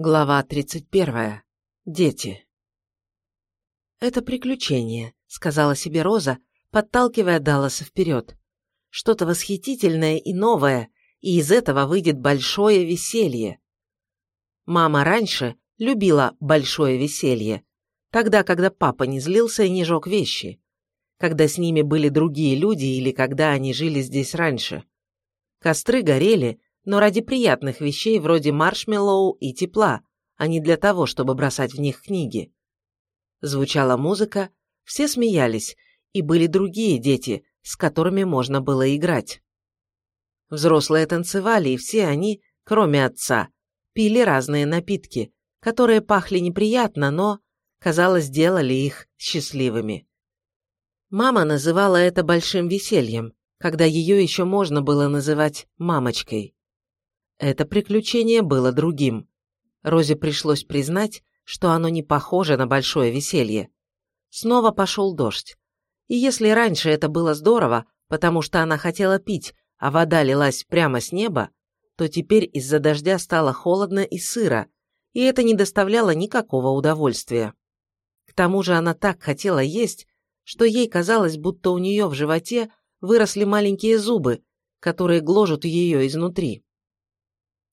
Глава 31. Дети. «Это приключение», — сказала себе Роза, подталкивая Далласа вперед. «Что-то восхитительное и новое, и из этого выйдет большое веселье». Мама раньше любила большое веселье, тогда, когда папа не злился и не жег вещи, когда с ними были другие люди или когда они жили здесь раньше. Костры горели, но ради приятных вещей вроде маршмеллоу и тепла, а не для того, чтобы бросать в них книги. Звучала музыка, все смеялись, и были другие дети, с которыми можно было играть. Взрослые танцевали, и все они, кроме отца, пили разные напитки, которые пахли неприятно, но, казалось, делали их счастливыми. Мама называла это большим весельем, когда ее еще можно было называть мамочкой. Это приключение было другим. Розе пришлось признать, что оно не похоже на большое веселье. Снова пошел дождь. И если раньше это было здорово, потому что она хотела пить, а вода лилась прямо с неба, то теперь из-за дождя стало холодно и сыро, и это не доставляло никакого удовольствия. К тому же она так хотела есть, что ей казалось, будто у нее в животе выросли маленькие зубы, которые гложут ее изнутри.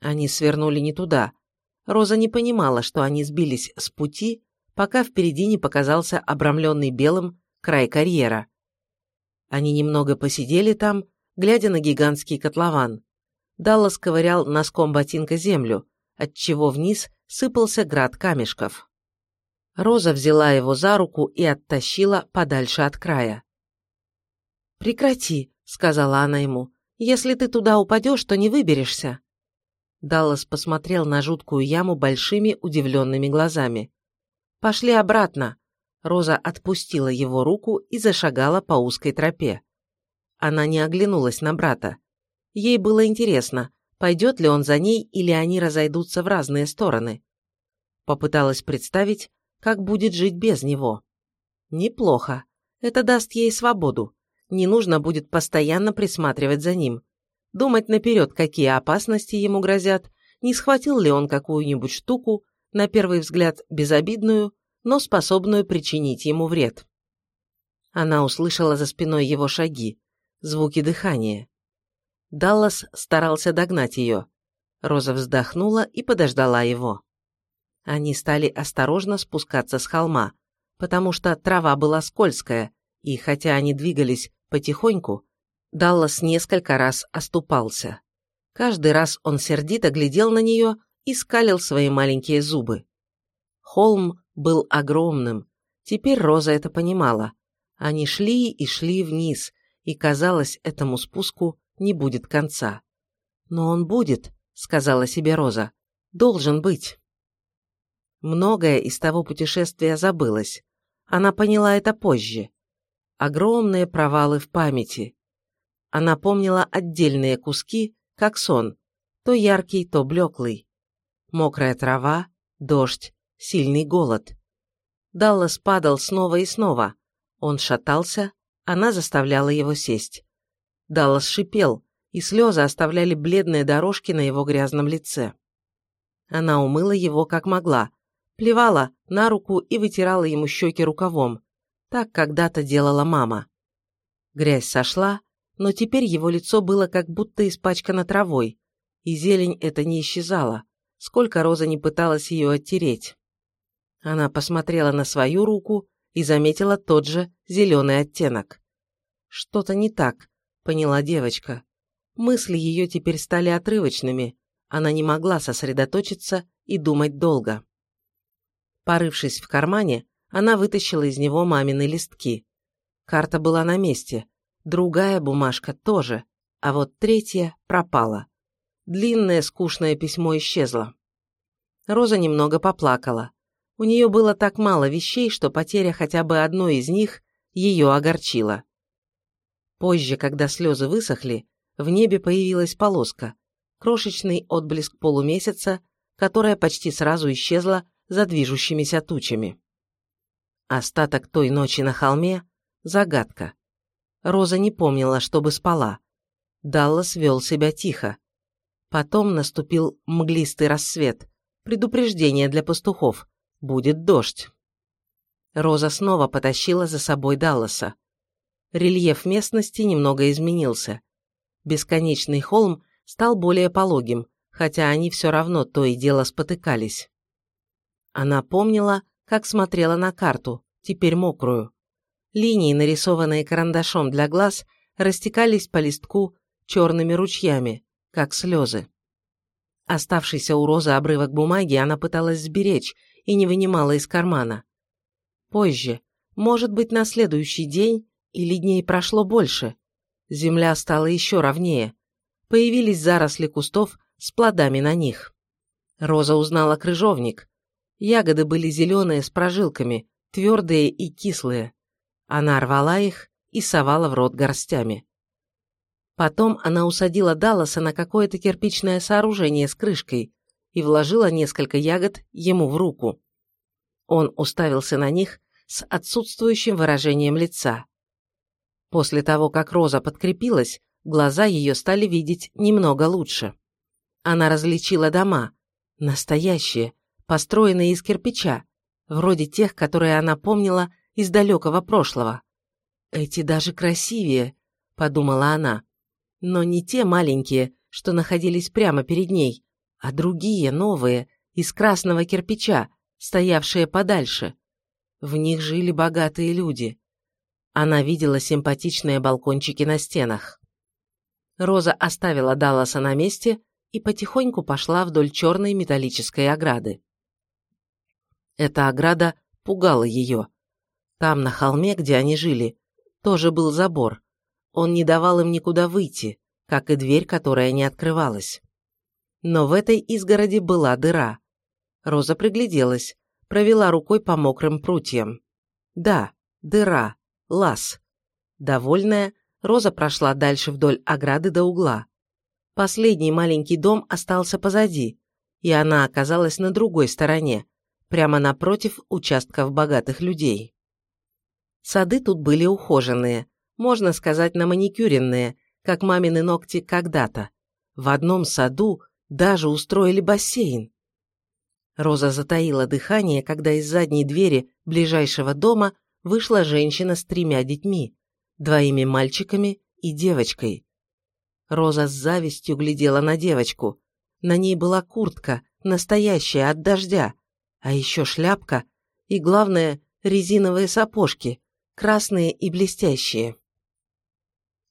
Они свернули не туда. Роза не понимала, что они сбились с пути, пока впереди не показался обрамленный белым край карьера. Они немного посидели там, глядя на гигантский котлован. Даллас ковырял носком ботинка землю, отчего вниз сыпался град камешков. Роза взяла его за руку и оттащила подальше от края. «Прекрати», — сказала она ему. «Если ты туда упадешь, то не выберешься». Даллас посмотрел на жуткую яму большими удивленными глазами. «Пошли обратно!» Роза отпустила его руку и зашагала по узкой тропе. Она не оглянулась на брата. Ей было интересно, пойдет ли он за ней или они разойдутся в разные стороны. Попыталась представить, как будет жить без него. Неплохо. Это даст ей свободу. Не нужно будет постоянно присматривать за ним думать наперед, какие опасности ему грозят, не схватил ли он какую-нибудь штуку, на первый взгляд безобидную, но способную причинить ему вред. Она услышала за спиной его шаги, звуки дыхания. Даллас старался догнать ее. Роза вздохнула и подождала его. Они стали осторожно спускаться с холма, потому что трава была скользкая, и хотя они двигались потихоньку, Даллас несколько раз оступался. Каждый раз он сердито глядел на нее и скалил свои маленькие зубы. Холм был огромным. Теперь Роза это понимала. Они шли и шли вниз, и, казалось, этому спуску не будет конца. «Но он будет», — сказала себе Роза. «Должен быть». Многое из того путешествия забылось. Она поняла это позже. Огромные провалы в памяти. Она помнила отдельные куски, как сон, то яркий, то блеклый. Мокрая трава, дождь, сильный голод. Даллас падал снова и снова. Он шатался, она заставляла его сесть. Даллас шипел, и слезы оставляли бледные дорожки на его грязном лице. Она умыла его как могла, плевала на руку и вытирала ему щеки рукавом. Так когда-то делала мама. Грязь сошла, но теперь его лицо было как будто испачкано травой, и зелень это не исчезала, сколько Роза не пыталась ее оттереть. Она посмотрела на свою руку и заметила тот же зеленый оттенок. «Что-то не так», — поняла девочка. Мысли ее теперь стали отрывочными, она не могла сосредоточиться и думать долго. Порывшись в кармане, она вытащила из него мамины листки. Карта была на месте, Другая бумажка тоже, а вот третья пропала. Длинное скучное письмо исчезло. Роза немного поплакала. У нее было так мало вещей, что потеря хотя бы одной из них ее огорчила. Позже, когда слезы высохли, в небе появилась полоска, крошечный отблеск полумесяца, которая почти сразу исчезла за движущимися тучами. Остаток той ночи на холме – загадка. Роза не помнила, чтобы спала. Даллас вел себя тихо. Потом наступил мглистый рассвет, Предупреждение для пастухов. Будет дождь. Роза снова потащила за собой Далласа. Рельеф местности немного изменился. Бесконечный холм стал более пологим, хотя они все равно то и дело спотыкались. Она помнила, как смотрела на карту, теперь мокрую. Линии, нарисованные карандашом для глаз, растекались по листку черными ручьями, как слезы. Оставшийся у Розы обрывок бумаги она пыталась сберечь и не вынимала из кармана. Позже, может быть, на следующий день или дней прошло больше, земля стала еще ровнее. Появились заросли кустов с плодами на них. Роза узнала крыжовник. Ягоды были зеленые с прожилками, твердые и кислые. Она рвала их и совала в рот горстями. Потом она усадила Далласа на какое-то кирпичное сооружение с крышкой и вложила несколько ягод ему в руку. Он уставился на них с отсутствующим выражением лица. После того, как Роза подкрепилась, глаза ее стали видеть немного лучше. Она различила дома, настоящие, построенные из кирпича, вроде тех, которые она помнила из далекого прошлого. «Эти даже красивее», — подумала она. Но не те маленькие, что находились прямо перед ней, а другие, новые, из красного кирпича, стоявшие подальше. В них жили богатые люди. Она видела симпатичные балкончики на стенах. Роза оставила Далласа на месте и потихоньку пошла вдоль черной металлической ограды. Эта ограда пугала ее. Там, на холме, где они жили, тоже был забор. Он не давал им никуда выйти, как и дверь, которая не открывалась. Но в этой изгороди была дыра. Роза пригляделась, провела рукой по мокрым прутьям. Да, дыра, лаз. Довольная, Роза прошла дальше вдоль ограды до угла. Последний маленький дом остался позади, и она оказалась на другой стороне, прямо напротив участков богатых людей. Сады тут были ухоженные, можно сказать, на маникюренные, как мамины ногти когда-то. В одном саду даже устроили бассейн. Роза затаила дыхание, когда из задней двери ближайшего дома вышла женщина с тремя детьми, двоими мальчиками и девочкой. Роза с завистью глядела на девочку. На ней была куртка, настоящая, от дождя, а еще шляпка и, главное, резиновые сапожки, красные и блестящие.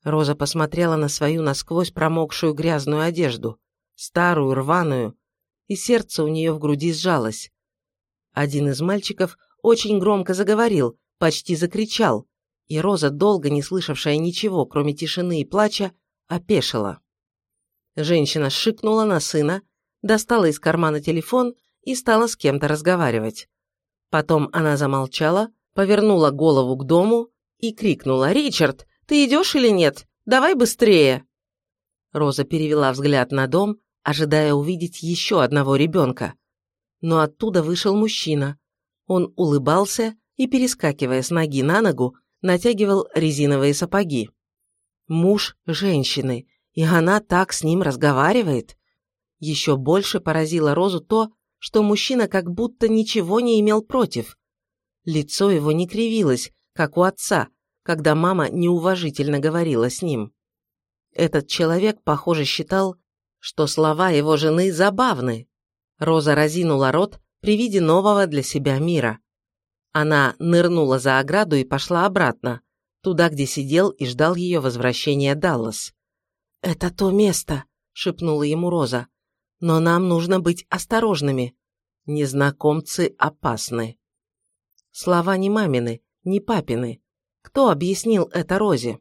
Роза посмотрела на свою насквозь промокшую грязную одежду, старую, рваную, и сердце у нее в груди сжалось. Один из мальчиков очень громко заговорил, почти закричал, и Роза, долго не слышавшая ничего, кроме тишины и плача, опешила. Женщина шикнула на сына, достала из кармана телефон и стала с кем-то разговаривать. Потом она замолчала, повернула голову к дому и крикнула «Ричард, ты идешь или нет? Давай быстрее!» Роза перевела взгляд на дом, ожидая увидеть еще одного ребенка. Но оттуда вышел мужчина. Он улыбался и, перескакивая с ноги на ногу, натягивал резиновые сапоги. Муж женщины, и она так с ним разговаривает. Еще больше поразило Розу то, что мужчина как будто ничего не имел против. Лицо его не кривилось, как у отца, когда мама неуважительно говорила с ним. Этот человек, похоже, считал, что слова его жены забавны. Роза разинула рот при виде нового для себя мира. Она нырнула за ограду и пошла обратно, туда, где сидел и ждал ее возвращения Даллас. «Это то место», — шепнула ему Роза. «Но нам нужно быть осторожными. Незнакомцы опасны». Слова не мамины, не папины. Кто объяснил это Розе?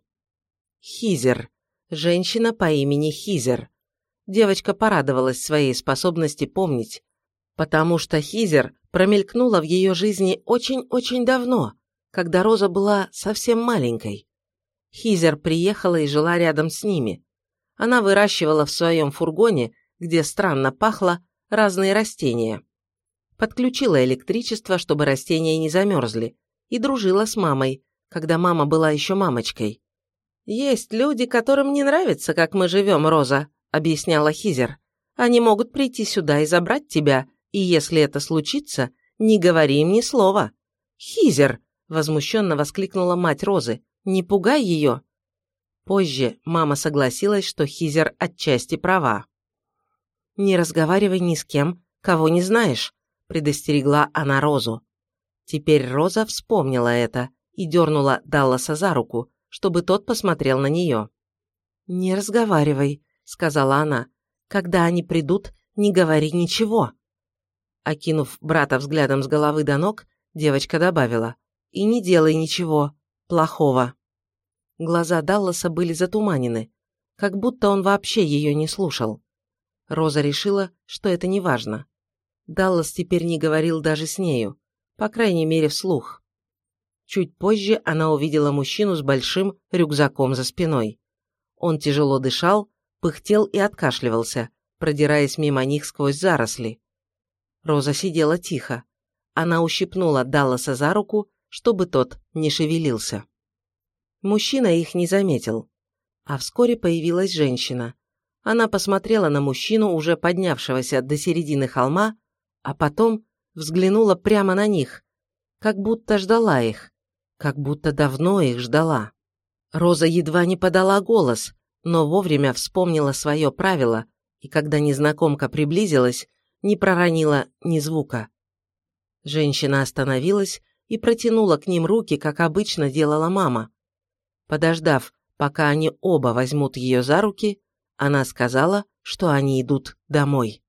Хизер. Женщина по имени Хизер. Девочка порадовалась своей способности помнить, потому что Хизер промелькнула в ее жизни очень-очень давно, когда Роза была совсем маленькой. Хизер приехала и жила рядом с ними. Она выращивала в своем фургоне, где странно пахло, разные растения подключила электричество, чтобы растения не замерзли, и дружила с мамой, когда мама была еще мамочкой. «Есть люди, которым не нравится, как мы живем, Роза», — объясняла Хизер. «Они могут прийти сюда и забрать тебя, И если это случится, не говори им ни слова. Хизер, возмущенно воскликнула мать Розы, не пугай ее. Позже мама согласилась, что Хизер отчасти права. «Не разговаривай ни с кем, кого не знаешь», – предостерегла она Розу. Теперь Роза вспомнила это и дернула Далласа за руку, чтобы тот посмотрел на нее. «Не разговаривай», – сказала она. «Когда они придут, не говори ничего». Окинув брата взглядом с головы до ног, девочка добавила. «И не делай ничего плохого». Глаза Далласа были затуманены, как будто он вообще ее не слушал. Роза решила, что это не важно. Даллас теперь не говорил даже с нею, по крайней мере вслух. Чуть позже она увидела мужчину с большим рюкзаком за спиной. Он тяжело дышал, пыхтел и откашливался, продираясь мимо них сквозь заросли. Роза сидела тихо. Она ущипнула Далласа за руку, чтобы тот не шевелился. Мужчина их не заметил. А вскоре появилась женщина. Она посмотрела на мужчину, уже поднявшегося до середины холма, а потом взглянула прямо на них, как будто ждала их, как будто давно их ждала. Роза едва не подала голос, но вовремя вспомнила свое правило, и когда незнакомка приблизилась, не проронила ни звука. Женщина остановилась и протянула к ним руки, как обычно делала мама. Подождав, пока они оба возьмут ее за руки, она сказала, что они идут домой.